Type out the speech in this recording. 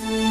Bye.